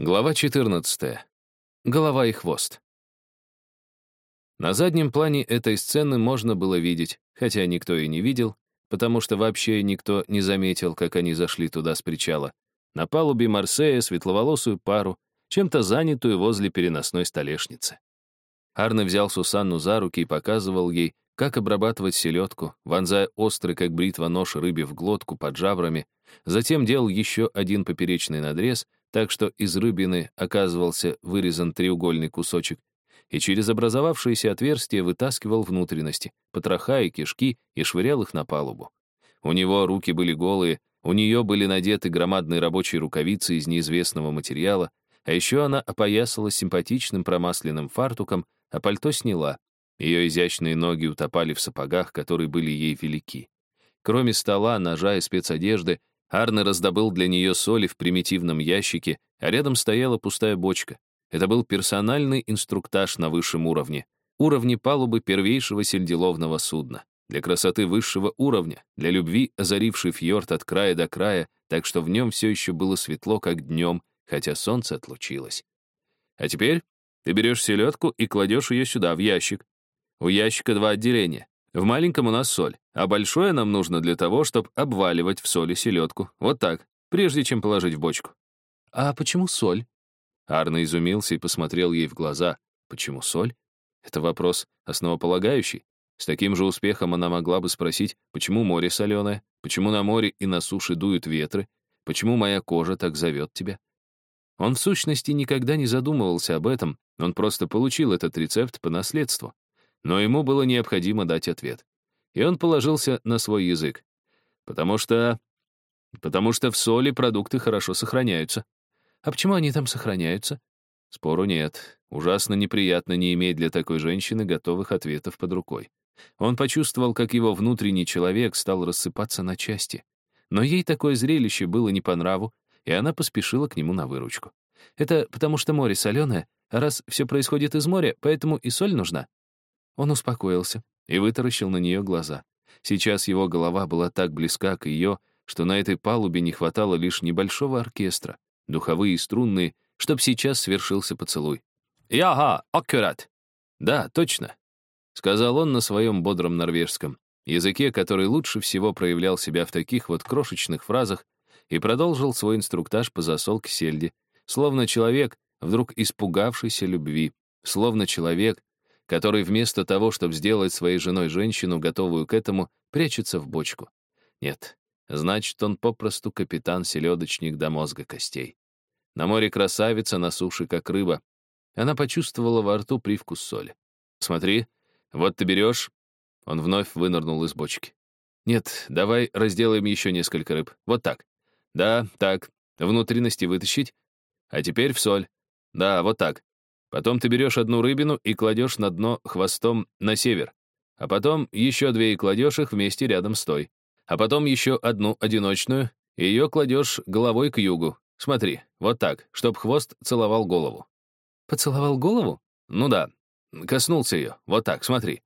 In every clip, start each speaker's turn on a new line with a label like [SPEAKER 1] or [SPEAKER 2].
[SPEAKER 1] Глава 14. Голова и хвост. На заднем плане этой сцены можно было видеть, хотя никто и не видел, потому что вообще никто не заметил, как они зашли туда с причала. На палубе Марсея светловолосую пару, чем-то занятую возле переносной столешницы. Арне взял Сусанну за руки и показывал ей, как обрабатывать селедку, вонзая острый, как бритва, нож рыбе в глотку под жабрами, затем делал еще один поперечный надрез, так что из рыбины оказывался вырезан треугольный кусочек, и через образовавшееся отверстие вытаскивал внутренности, потроха и кишки и швырял их на палубу. У него руки были голые, у нее были надеты громадные рабочие рукавицы из неизвестного материала, а еще она опоясалась симпатичным промасленным фартуком, а пальто сняла. Ее изящные ноги утопали в сапогах, которые были ей велики. Кроме стола, ножа и спецодежды, Арне раздобыл для нее соли в примитивном ящике, а рядом стояла пустая бочка. Это был персональный инструктаж на высшем уровне. Уровне палубы первейшего сельдиловного судна. Для красоты высшего уровня, для любви, озаривший фьорд от края до края, так что в нем все еще было светло, как днем, хотя солнце отлучилось. А теперь ты берешь селедку и кладешь ее сюда, в ящик. У ящика два отделения. В маленьком у нас соль, а большое нам нужно для того, чтобы обваливать в соли селедку. Вот так, прежде чем положить в бочку.
[SPEAKER 2] А почему соль?
[SPEAKER 1] Арно изумился и посмотрел ей в глаза. Почему соль? Это вопрос основополагающий. С таким же успехом она могла бы спросить, почему море соленое, почему на море и на суше дуют ветры, почему моя кожа так зовет тебя. Он в сущности никогда не задумывался об этом, он просто получил этот рецепт по наследству но ему было необходимо дать ответ. И он положился на свой язык. Потому что... Потому что в соли продукты хорошо сохраняются.
[SPEAKER 2] А почему они там сохраняются?
[SPEAKER 1] Спору нет. Ужасно неприятно не иметь для такой женщины готовых ответов под рукой. Он почувствовал, как его внутренний человек стал рассыпаться на части. Но ей такое зрелище было не по нраву, и она поспешила к нему на выручку. Это потому что море соленое, а раз все происходит из моря, поэтому и соль нужна. Он успокоился и вытаращил на нее глаза. Сейчас его голова была так близка к ее, что на этой палубе не хватало лишь небольшого оркестра, духовые и струнные, чтоб сейчас свершился поцелуй. «Яга, аккурат!» «Да, точно», — сказал он на своем бодром норвежском, языке, который лучше всего проявлял себя в таких вот крошечных фразах, и продолжил свой инструктаж по засолке сельди, словно человек, вдруг испугавшийся любви, словно человек, который вместо того, чтобы сделать своей женой женщину, готовую к этому, прячется в бочку. Нет, значит, он попросту капитан-селедочник до мозга костей. На море красавица, на суше как рыба. Она почувствовала во рту привкус соли. «Смотри, вот ты берешь...» Он вновь вынырнул из бочки. «Нет, давай разделаем еще несколько рыб. Вот так. Да, так. Внутренности вытащить. А теперь в соль. Да, вот так. Потом ты берешь одну рыбину и кладешь на дно хвостом на север. А потом еще две и кладешь их вместе рядом с той. А потом еще одну одиночную, и ее кладешь головой к югу. Смотри, вот так, чтоб хвост целовал голову.
[SPEAKER 2] Поцеловал голову?
[SPEAKER 1] Ну да. Коснулся ее. Вот так, смотри.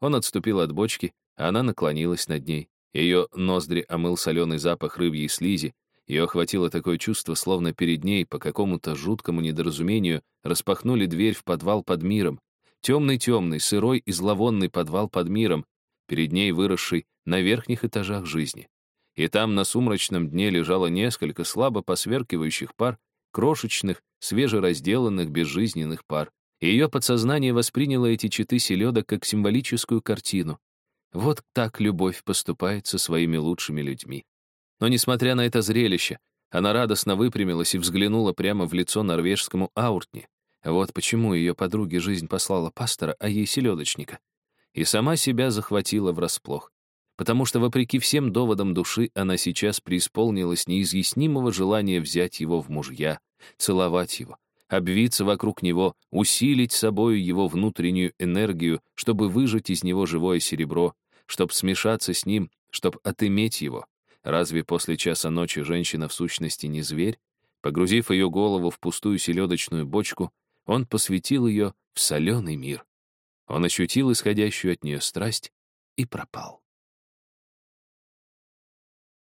[SPEAKER 1] Он отступил от бочки, а она наклонилась над ней. Ее ноздри омыл соленый запах рыбьей слизи, ее охватило такое чувство, словно перед ней по какому-то жуткому недоразумению распахнули дверь в подвал под миром. Темный-темный, сырой и зловонный подвал под миром, перед ней выросший на верхних этажах жизни. И там на сумрачном дне лежало несколько слабо посверкивающих пар, крошечных, свежеразделанных, безжизненных пар. И ее подсознание восприняло эти читы селедок как символическую картину. Вот так любовь поступает со своими лучшими людьми. Но, несмотря на это зрелище, она радостно выпрямилась и взглянула прямо в лицо норвежскому Ауртни. Вот почему ее подруге жизнь послала пастора, а ей селедочника. И сама себя захватила врасплох. Потому что, вопреки всем доводам души, она сейчас преисполнилась неизъяснимого желания взять его в мужья, целовать его, обвиться вокруг него, усилить собою его внутреннюю энергию, чтобы выжать из него живое серебро, чтобы смешаться с ним, чтобы отыметь его. Разве после часа ночи женщина в сущности не зверь? Погрузив ее голову в пустую селедочную бочку, он посвятил ее в соленый мир. Он ощутил исходящую от нее страсть и пропал.